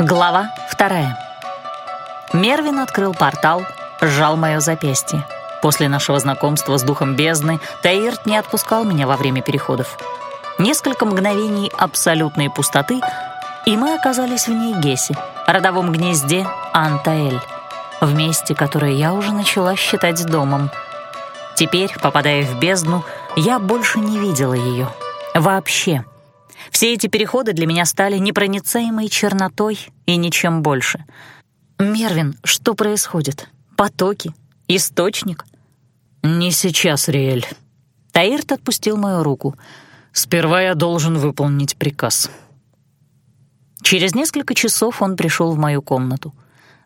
Глава вторая. Мервин открыл портал, сжал мое запястье. После нашего знакомства с духом бездны Таирт не отпускал меня во время переходов. Несколько мгновений абсолютной пустоты, и мы оказались в Нейгесе, родовом гнезде Антаэль, в месте, которое я уже начала считать домом. Теперь, попадая в бездну, я больше не видела ее. Вообще. Все эти переходы для меня стали непроницаемой чернотой и ничем больше. «Мервин, что происходит? Потоки? Источник?» «Не сейчас, Риэль». Таирт отпустил мою руку. «Сперва я должен выполнить приказ». Через несколько часов он пришел в мою комнату.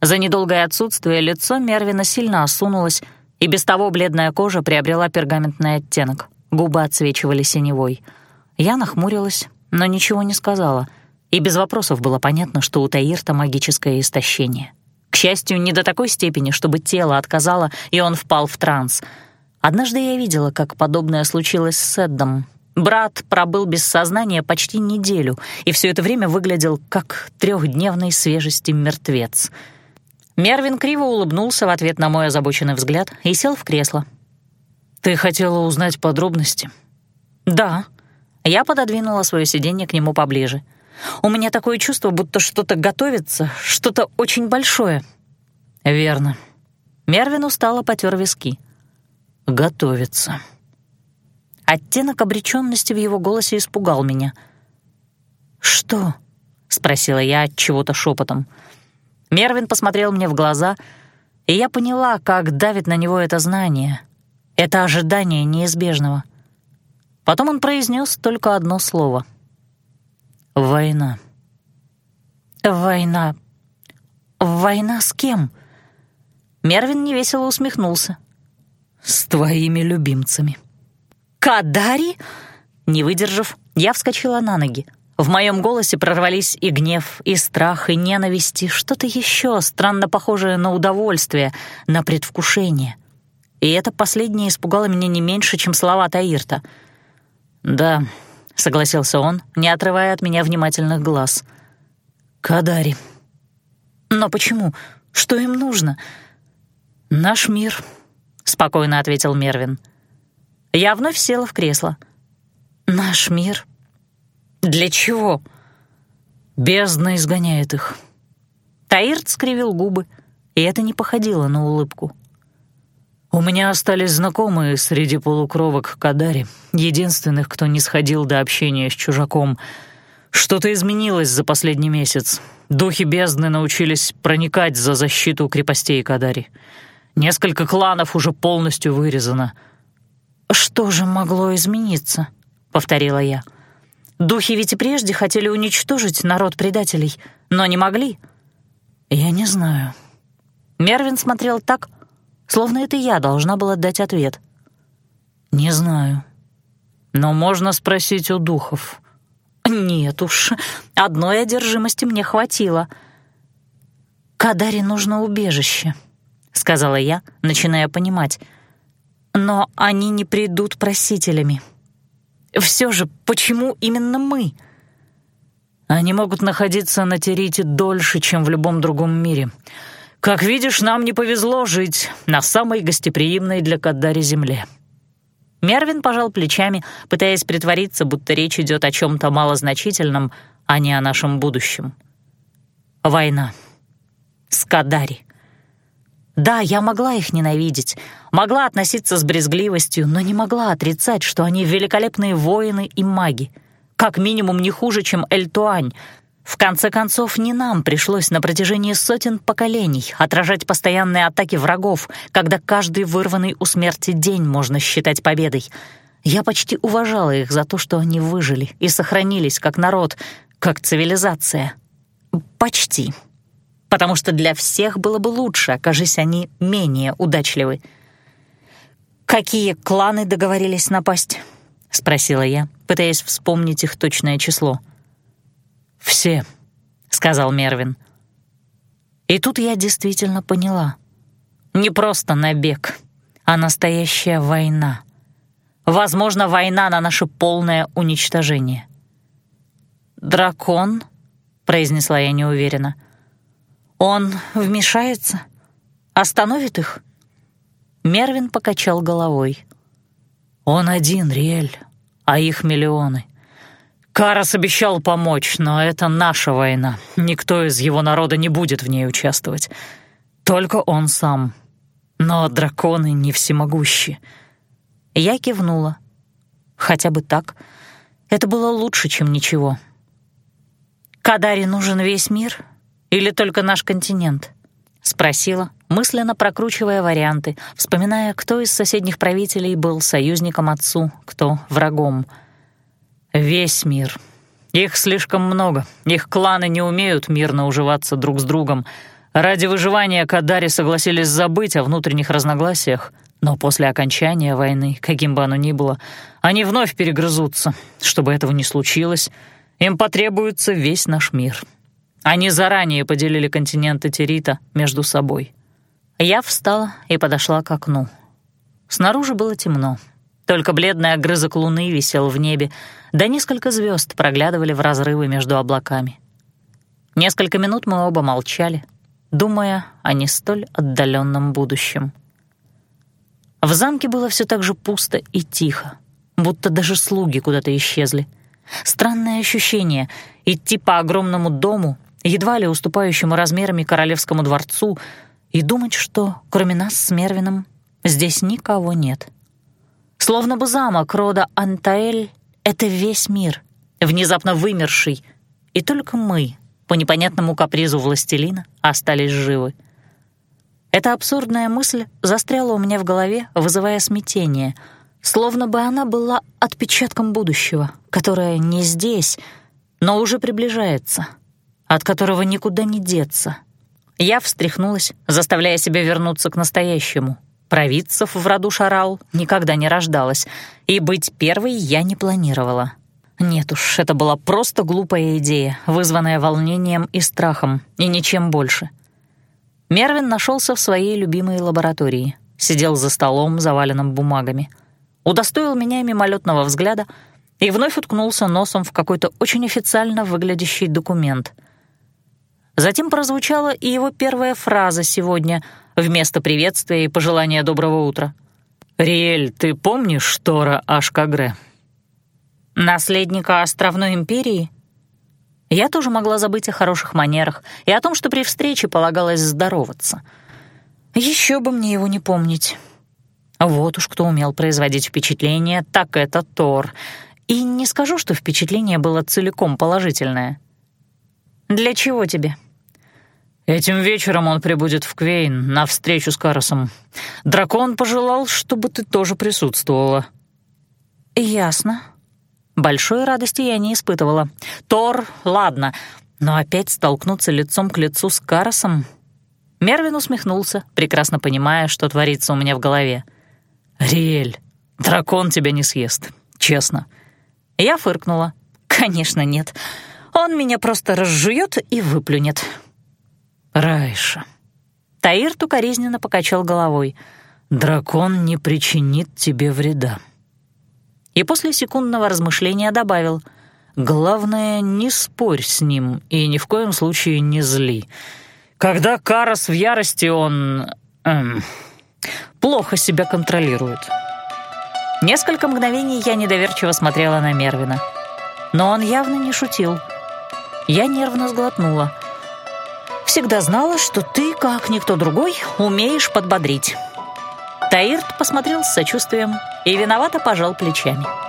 За недолгое отсутствие лицо Мервина сильно осунулось, и без того бледная кожа приобрела пергаментный оттенок. Губы отсвечивали синевой. Я нахмурилась, но ничего не сказала, и без вопросов было понятно, что у Таирта магическое истощение. К счастью, не до такой степени, чтобы тело отказало, и он впал в транс. Однажды я видела, как подобное случилось с Эддом. Брат пробыл без сознания почти неделю, и все это время выглядел как трехдневной свежести мертвец. Мервин криво улыбнулся в ответ на мой озабоченный взгляд и сел в кресло. «Ты хотела узнать подробности?» «Да», я пододвинула свое сиденье к нему поближе. «У меня такое чувство, будто что-то готовится, что-то очень большое». «Верно». Мервин устало потер виски. «Готовится». Оттенок обреченности в его голосе испугал меня. «Что?» — спросила я от чего-то шепотом. Мервин посмотрел мне в глаза, и я поняла, как давит на него это знание, это ожидание неизбежного — Потом он произнес только одно слово. «Война». «Война? Война с кем?» Мервин невесело усмехнулся. «С твоими любимцами». «Кадари?» Не выдержав, я вскочила на ноги. В моем голосе прорвались и гнев, и страх, и ненависть, и что-то еще странно похожее на удовольствие, на предвкушение. И это последнее испугало меня не меньше, чем слова Таирта — «Да», — согласился он, не отрывая от меня внимательных глаз. «Кадари». «Но почему? Что им нужно?» «Наш мир», — спокойно ответил Мервин. Я вновь села в кресло. «Наш мир? Для чего?» «Бездна изгоняет их». Таирт скривил губы, и это не походило на улыбку. У меня остались знакомые среди полукровок Кадари, единственных, кто не сходил до общения с чужаком. Что-то изменилось за последний месяц. Духи бездны научились проникать за защиту крепостей Кадари. Несколько кланов уже полностью вырезано. «Что же могло измениться?» — повторила я. «Духи ведь и прежде хотели уничтожить народ предателей, но не могли». «Я не знаю». Мервин смотрел так, словно это я должна была дать ответ. «Не знаю. Но можно спросить у духов». «Нет уж, одной одержимости мне хватило». «Кадаре нужно убежище», — сказала я, начиная понимать. «Но они не придут просителями. Все же, почему именно мы?» «Они могут находиться на Терите дольше, чем в любом другом мире». Как видишь, нам не повезло жить на самой гостеприимной для Каддари земле». Мервин пожал плечами, пытаясь притвориться, будто речь идет о чем-то малозначительном, а не о нашем будущем. Война. С Каддари. Да, я могла их ненавидеть, могла относиться с брезгливостью, но не могла отрицать, что они великолепные воины и маги. Как минимум не хуже, чем Эльтуань, в конце концов, не нам пришлось на протяжении сотен поколений отражать постоянные атаки врагов, когда каждый вырванный у смерти день можно считать победой. Я почти уважала их за то, что они выжили и сохранились как народ, как цивилизация. Почти. Потому что для всех было бы лучше, окажись они менее удачливы. «Какие кланы договорились напасть?» — спросила я, пытаясь вспомнить их точное число — «Все», — сказал Мервин. И тут я действительно поняла. Не просто набег, а настоящая война. Возможно, война на наше полное уничтожение. «Дракон?» — произнесла я неуверенно. Он вмешается? Остановит их? Мервин покачал головой. Он один, Риэль, а их миллионы. Карас обещал помочь, но это наша война. Никто из его народа не будет в ней участвовать. Только он сам. Но драконы не всемогущи. Я кивнула. Хотя бы так. Это было лучше, чем ничего. «Кадаре нужен весь мир или только наш континент?» — спросила, мысленно прокручивая варианты, вспоминая, кто из соседних правителей был союзником отцу, кто — врагом. «Весь мир. Их слишком много. Их кланы не умеют мирно уживаться друг с другом. Ради выживания Кадари согласились забыть о внутренних разногласиях, но после окончания войны, каким бы оно ни было, они вновь перегрызутся. Чтобы этого не случилось, им потребуется весь наш мир. Они заранее поделили континенты Терита между собой. Я встала и подошла к окну. Снаружи было темно. Только бледный огрызок луны висел в небе, да несколько звезд проглядывали в разрывы между облаками. Несколько минут мы оба молчали, думая о не столь отдаленном будущем. В замке было все так же пусто и тихо, будто даже слуги куда-то исчезли — Странное ощущение — идти по огромному дому, едва ли уступающему размерами королевскому дворцу, и думать, что, кроме нас с Мервином, здесь никого нет. Словно бы замок рода Антаэль — это весь мир, внезапно вымерший, и только мы, по непонятному капризу властелина, остались живы. Эта абсурдная мысль застряла у меня в голове, вызывая смятение — словно бы она была отпечатком будущего, которое не здесь, но уже приближается, от которого никуда не деться. Я встряхнулась, заставляя себя вернуться к настоящему. Провидцев в роду Шарал никогда не рождалась, и быть первой я не планировала. Нет уж, это была просто глупая идея, вызванная волнением и страхом, и ничем больше. Мервин нашелся в своей любимой лаборатории, сидел за столом, заваленным бумагами — удостоил меня мимолетного взгляда и вновь уткнулся носом в какой-то очень официально выглядящий документ. Затем прозвучала и его первая фраза сегодня вместо приветствия и пожелания доброго утра. «Риэль, ты помнишь Тора Ашкагре?» «Наследника Островной империи?» Я тоже могла забыть о хороших манерах и о том, что при встрече полагалось здороваться. Еще бы мне его не помнить. Вот уж кто умел производить впечатление, так это Тор. И не скажу, что впечатление было целиком положительное. «Для чего тебе?» «Этим вечером он прибудет в Квейн на встречу с Каросом. Дракон пожелал, чтобы ты тоже присутствовала». «Ясно». Большой радости я не испытывала. Тор, ладно, но опять столкнуться лицом к лицу с Каросом... Мервин усмехнулся, прекрасно понимая, что творится у меня в голове. «Риэль, дракон тебя не съест, честно». Я фыркнула. «Конечно нет. Он меня просто разжует и выплюнет». «Райша». Таир укоризненно покачал головой. «Дракон не причинит тебе вреда». И после секундного размышления добавил. «Главное, не спорь с ним и ни в коем случае не зли. Когда Карас в ярости, он... Эм, плохо себя контролирует. Несколько мгновений я недоверчиво смотрела на Мервина. Но он явно не шутил. Я нервно сглотнула. «Всегда знала, что ты, как никто другой, умеешь подбодрить». Таирт посмотрел с сочувствием и виновато пожал плечами.